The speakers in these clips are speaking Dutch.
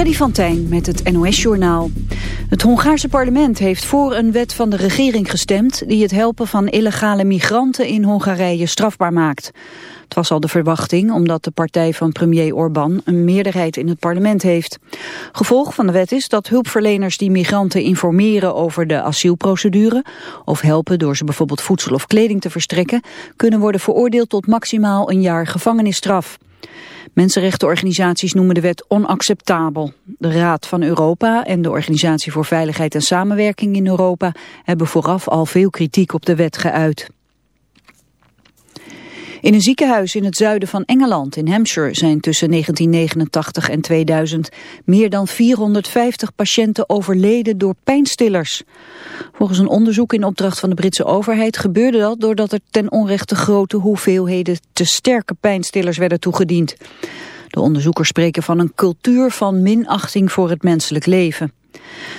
Freddy van Tijn met het NOS-journaal. Het Hongaarse parlement heeft voor een wet van de regering gestemd... die het helpen van illegale migranten in Hongarije strafbaar maakt. Het was al de verwachting omdat de partij van premier Orbán... een meerderheid in het parlement heeft. Gevolg van de wet is dat hulpverleners die migranten informeren... over de asielprocedure... of helpen door ze bijvoorbeeld voedsel of kleding te verstrekken... kunnen worden veroordeeld tot maximaal een jaar gevangenisstraf. Mensenrechtenorganisaties noemen de wet onacceptabel. De Raad van Europa en de Organisatie voor Veiligheid en Samenwerking in Europa hebben vooraf al veel kritiek op de wet geuit. In een ziekenhuis in het zuiden van Engeland, in Hampshire, zijn tussen 1989 en 2000 meer dan 450 patiënten overleden door pijnstillers. Volgens een onderzoek in opdracht van de Britse overheid gebeurde dat doordat er ten onrechte grote hoeveelheden te sterke pijnstillers werden toegediend. De onderzoekers spreken van een cultuur van minachting voor het menselijk leven.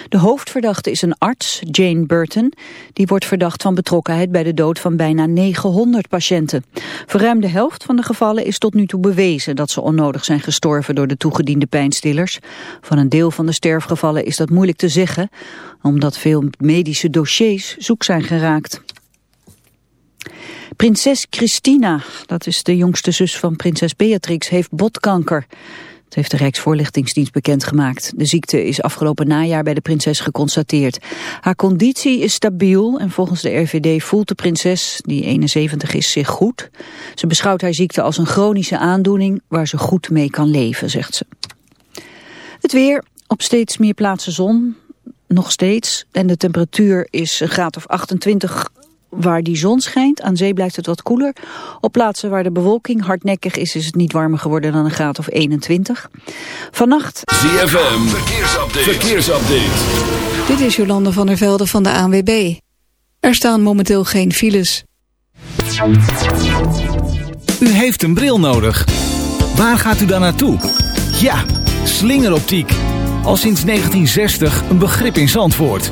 De hoofdverdachte is een arts, Jane Burton. Die wordt verdacht van betrokkenheid bij de dood van bijna 900 patiënten. Voor de helft van de gevallen is tot nu toe bewezen dat ze onnodig zijn gestorven door de toegediende pijnstillers. Van een deel van de sterfgevallen is dat moeilijk te zeggen, omdat veel medische dossiers zoek zijn geraakt. Prinses Christina, dat is de jongste zus van prinses Beatrix, heeft botkanker. Het heeft de Rijksvoorlichtingsdienst bekendgemaakt. De ziekte is afgelopen najaar bij de prinses geconstateerd. Haar conditie is stabiel en volgens de RVD voelt de prinses, die 71 is, zich goed. Ze beschouwt haar ziekte als een chronische aandoening waar ze goed mee kan leven, zegt ze. Het weer, op steeds meer plaatsen zon, nog steeds. En de temperatuur is een graad of 28 waar die zon schijnt. Aan zee blijft het wat koeler. Op plaatsen waar de bewolking hardnekkig is, is het niet warmer geworden dan een graad of 21. Vannacht... ZFM, verkeersupdate. verkeersupdate. Dit is Jolande van der Velde van de ANWB. Er staan momenteel geen files. U heeft een bril nodig. Waar gaat u dan naartoe? Ja, slingeroptiek. Al sinds 1960 een begrip in Zandvoort.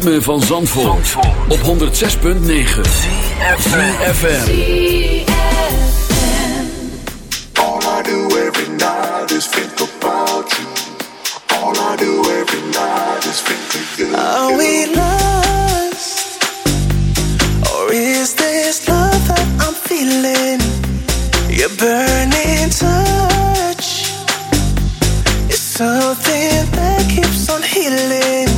Ritme van Zandvoort, op 106.9 FM. All I do every night is think about you. All I do every night is think of you. Are we lost? Or is this love that I'm feeling? Your burning touch is something that keeps on healing.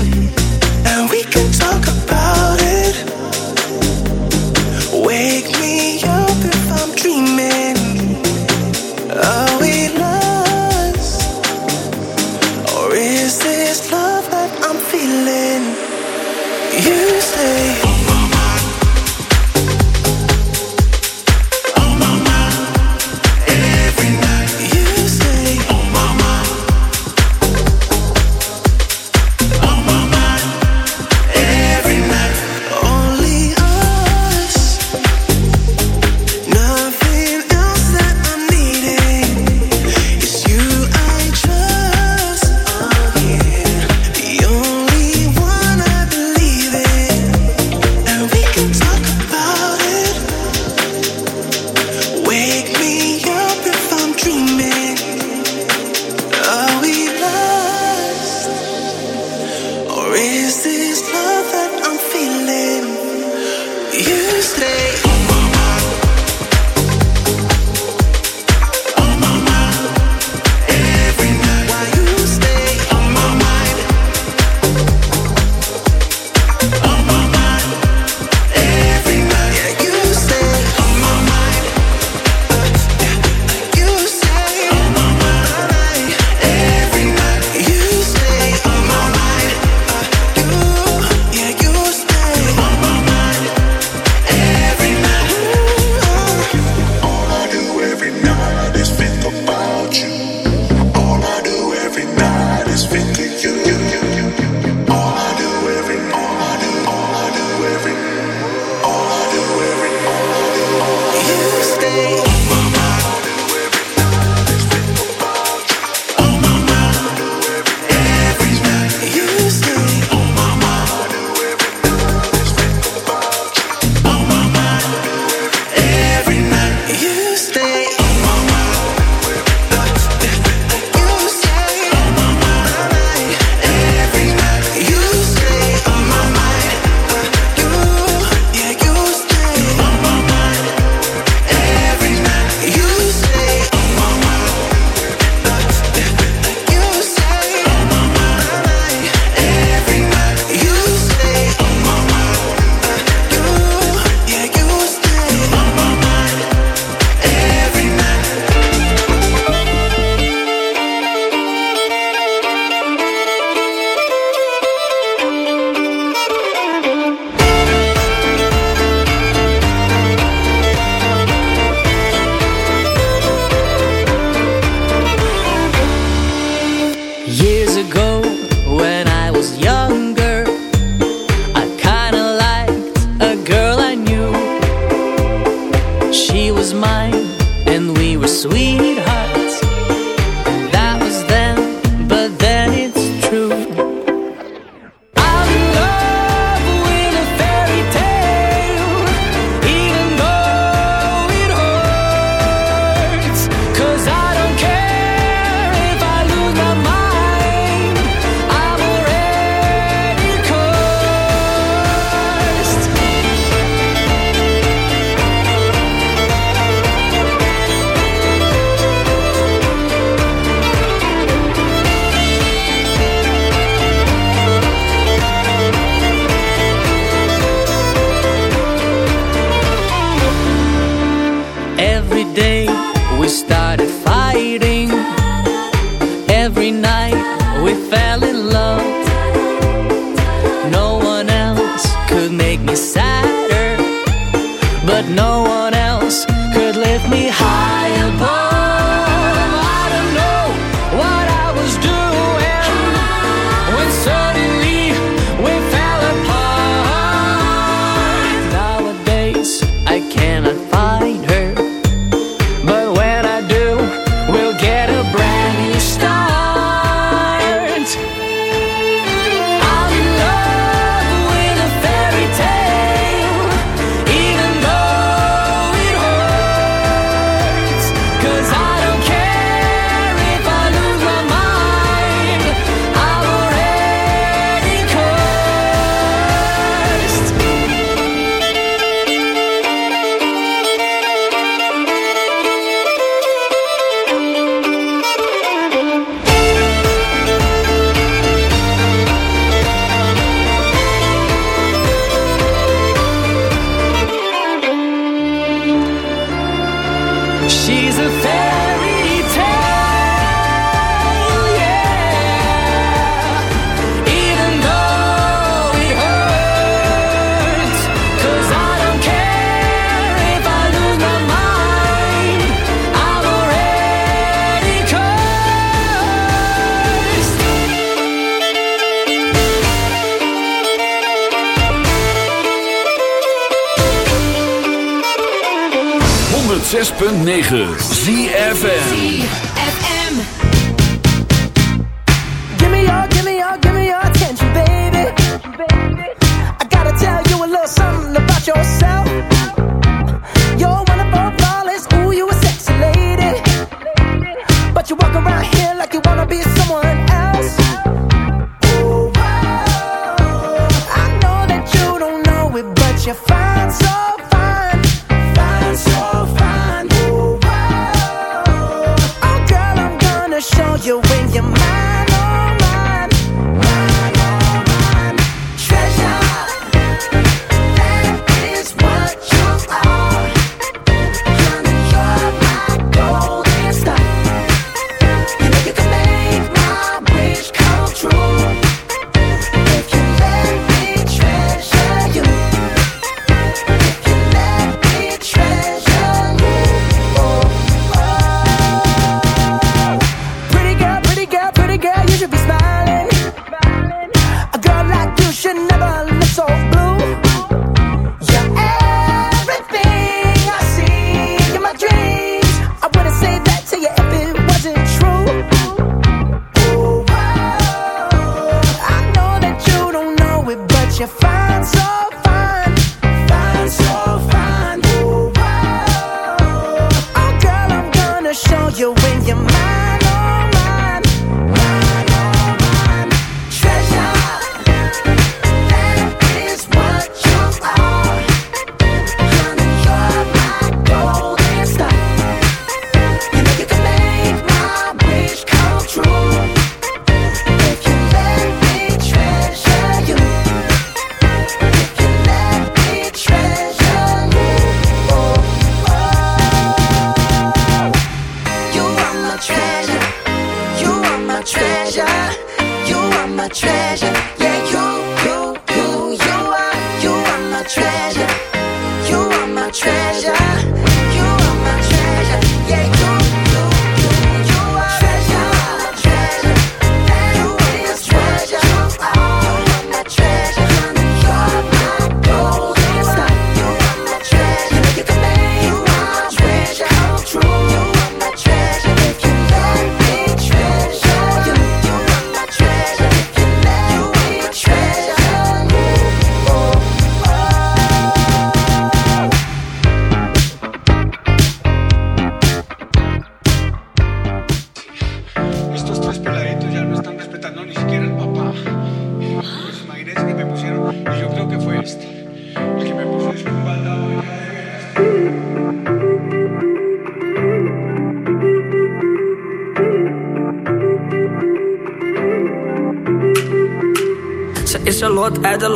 106.9 ZFM. So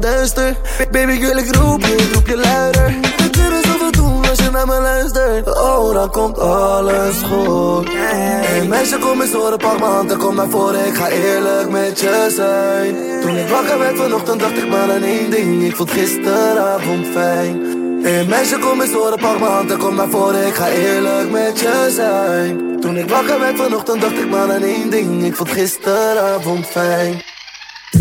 Baby, ik ik roep je, ik roep je luider. Kunnen zoveel doen als je naar me luistert. Oh, dan komt alles goed. Hey meisje, kom eens horen, pak m'n kom naar voren. Ik ga eerlijk met je zijn. Toen ik wakker werd vanochtend, dacht ik maar aan één ding. Ik vond gisteravond fijn. Hey meisje, kom eens horen, pak m'n kom naar voren. Ik ga eerlijk met je zijn. Toen ik wakker werd vanochtend, dacht ik maar aan één ding. Ik vond gisteravond fijn.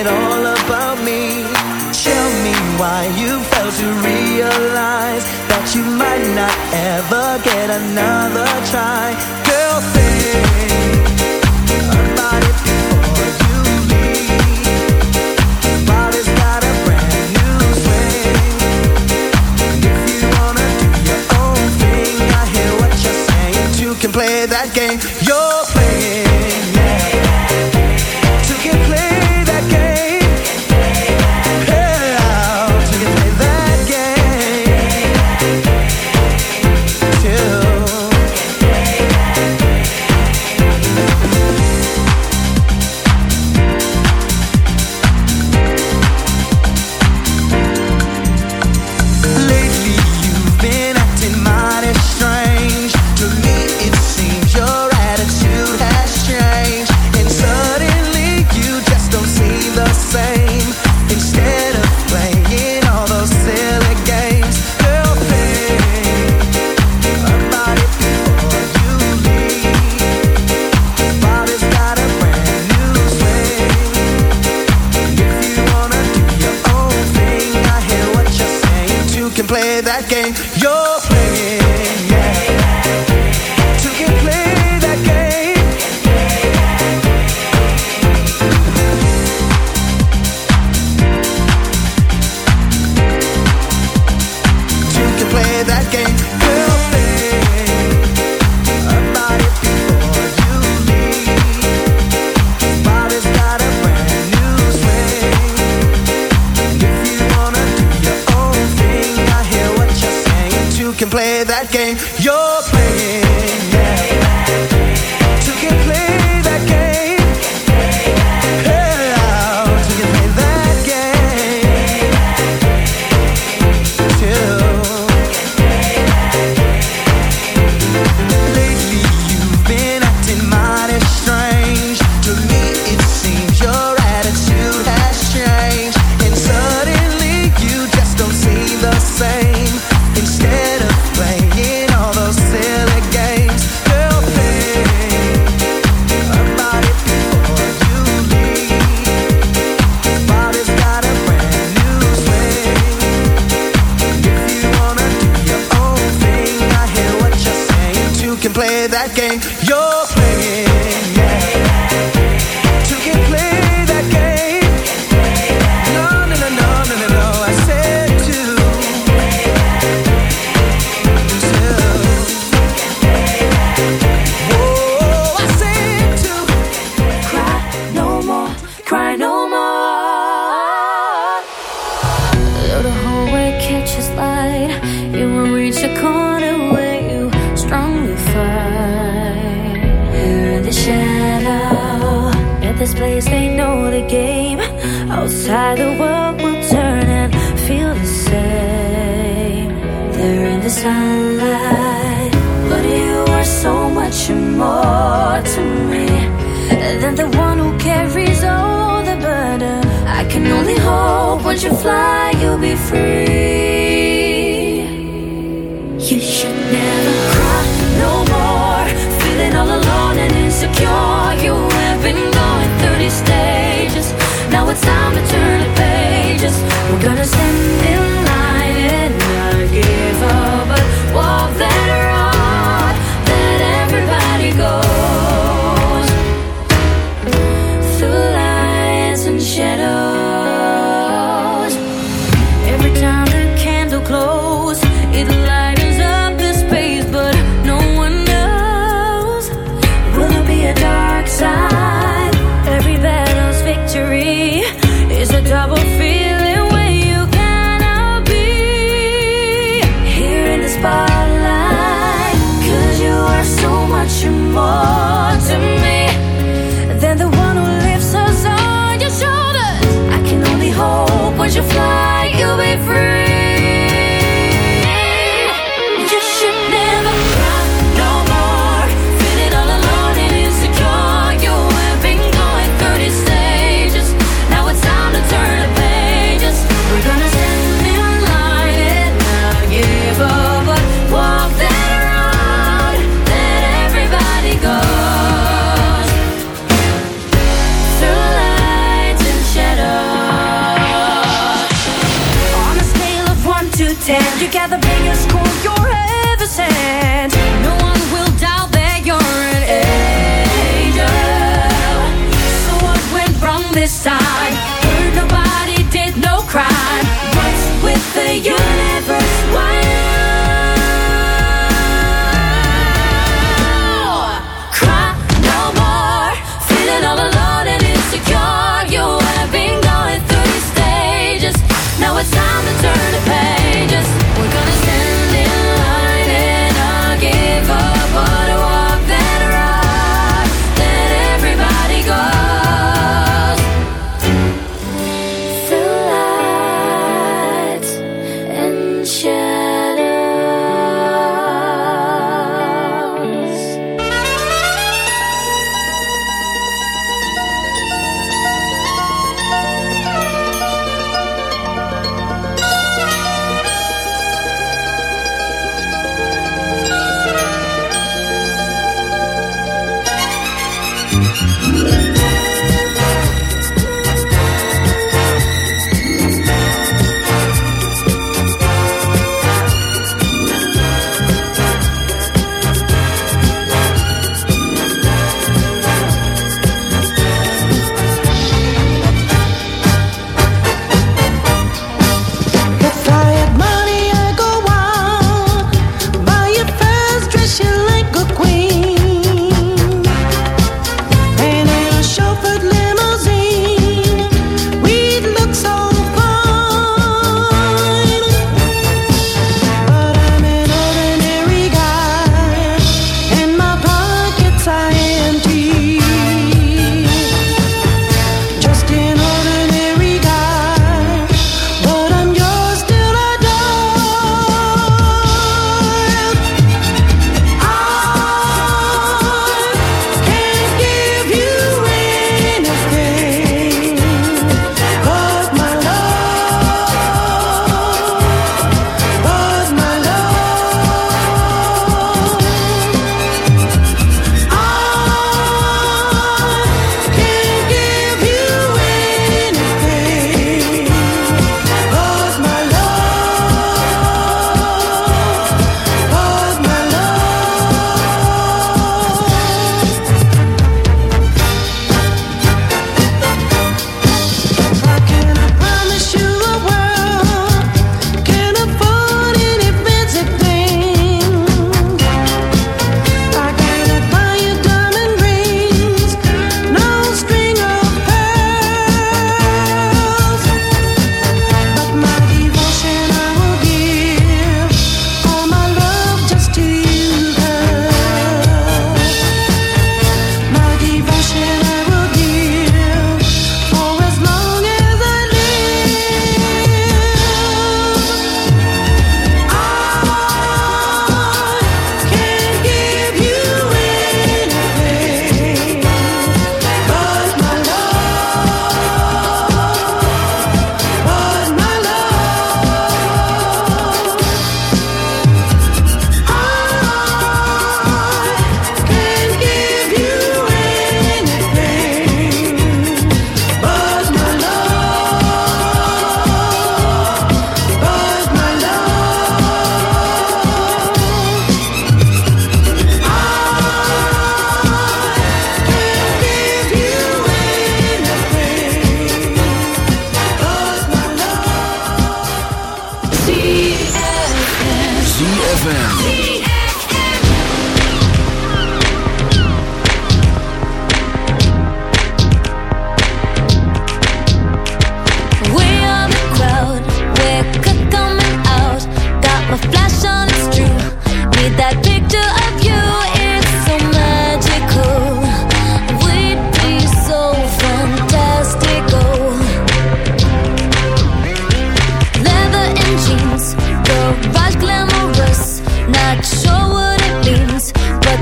it all about me. Tell me why you failed to realize that you might not ever get another try friendship.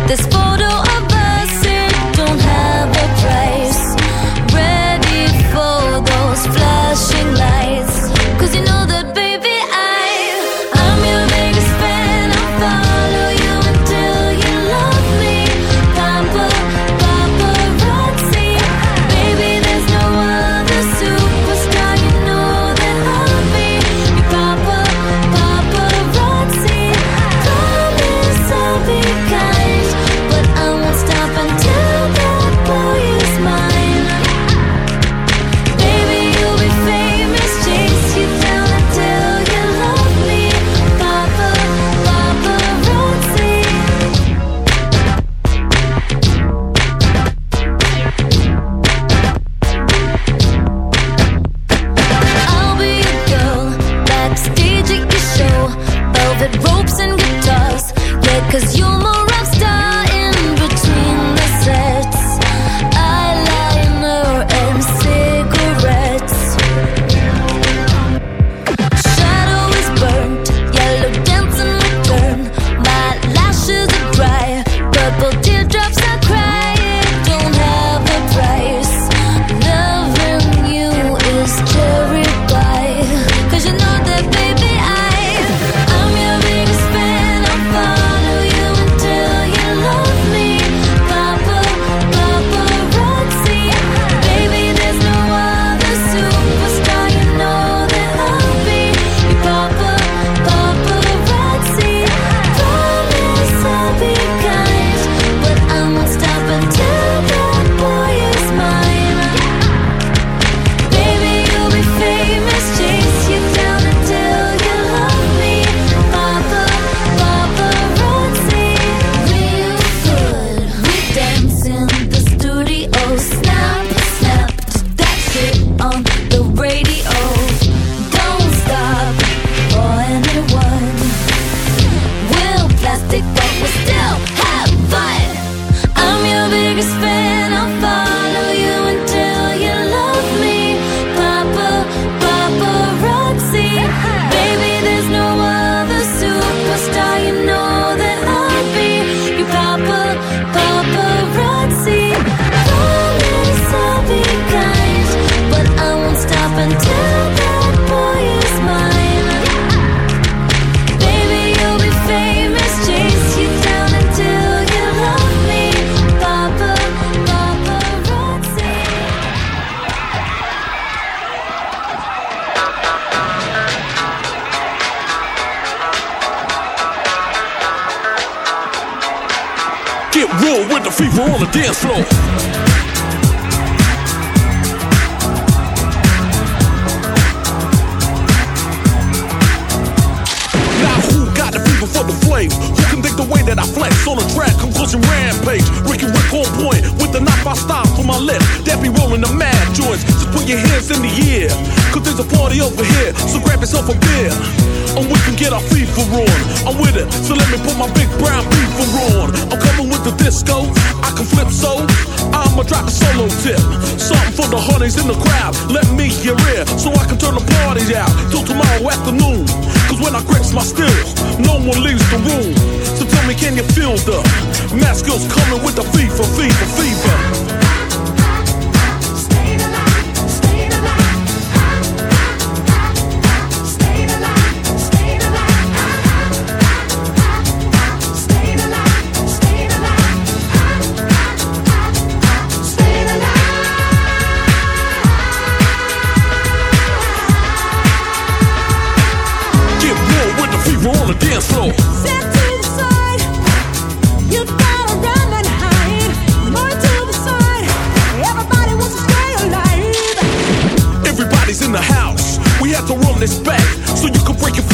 This the room. So tell me, can you feel the masculine's coming with the fever, fever, fever? Get real with the fever on the dance floor. respect. So you can break it